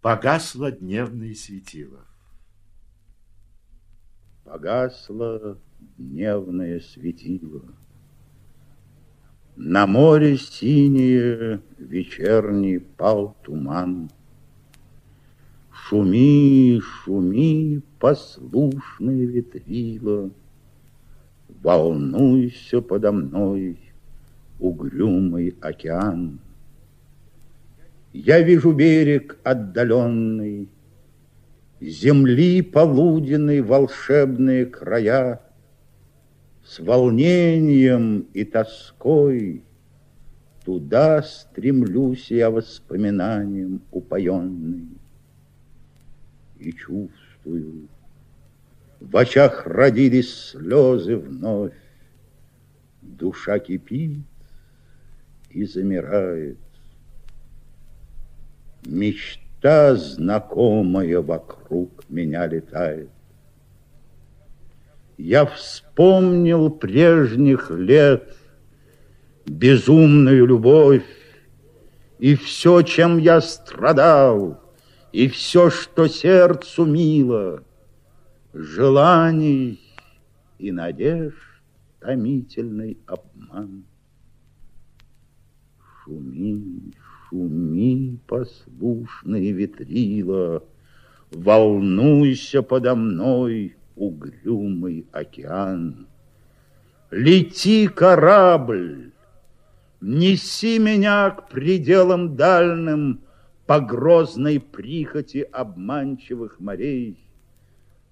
Погасло дневное светило. Погасло дневное светило. На море синее вечерний пал туман. Шуми, шуми, послушное ветрило, Волнуйся подо мной, угрюмый океан. Я вижу берег отдаленный, Земли полуденной волшебные края, С волнением и тоской Туда стремлюсь я воспоминанием упоенный. И чувствую, в очах родились слезы вновь, Душа кипит и замирает. Мечта знакомая вокруг меня летает. Я вспомнил прежних лет безумную любовь, И все, чем я страдал, и все, что сердцу мило, Желаний и надежд томительный обман. Шуми, Шуми, послушные ветрила, Волнуйся подо мной, угрюмый океан. Лети, корабль, неси меня к пределам дальним По грозной прихоти обманчивых морей,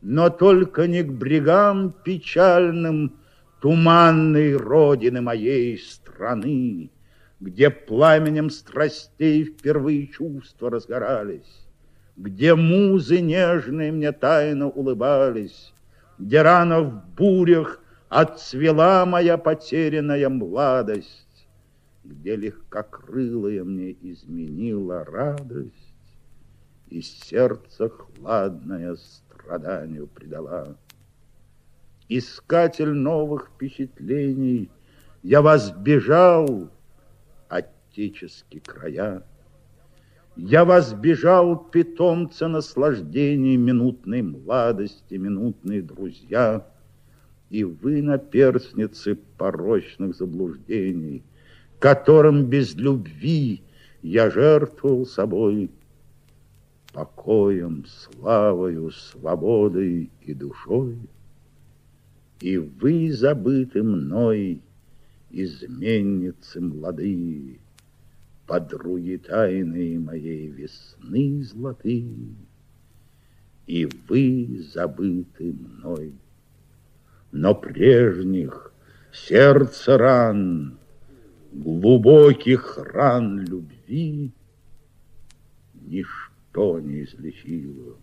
Но только не к брегам печальным Туманной родины моей страны, где пламенем страстей впервые чувства разгорались, где музы нежные мне тайно улыбались, где рано в бурях отцвела моя потерянная младость, где легкокрылая мне изменила радость, и сердце хладное страданию предала. Искатель новых впечатлений, я вас бежал, отеческие края. Я вас бежал, питомца наслаждений, минутной младости, минутные друзья, и вы на перстнице порочных заблуждений, которым без любви я жертвовал собой, покоем, славою, свободой и душой, и вы забыты мной, изменницы молодые, подруги тайные моей весны золотые, и вы забыты мной. Но прежних сердце ран, глубоких ран любви ничто не излечило.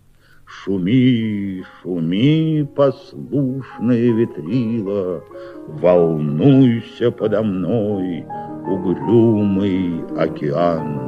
Шуми, шуми, послушное ветрило, Волнуйся подо мной, угрюмый океан.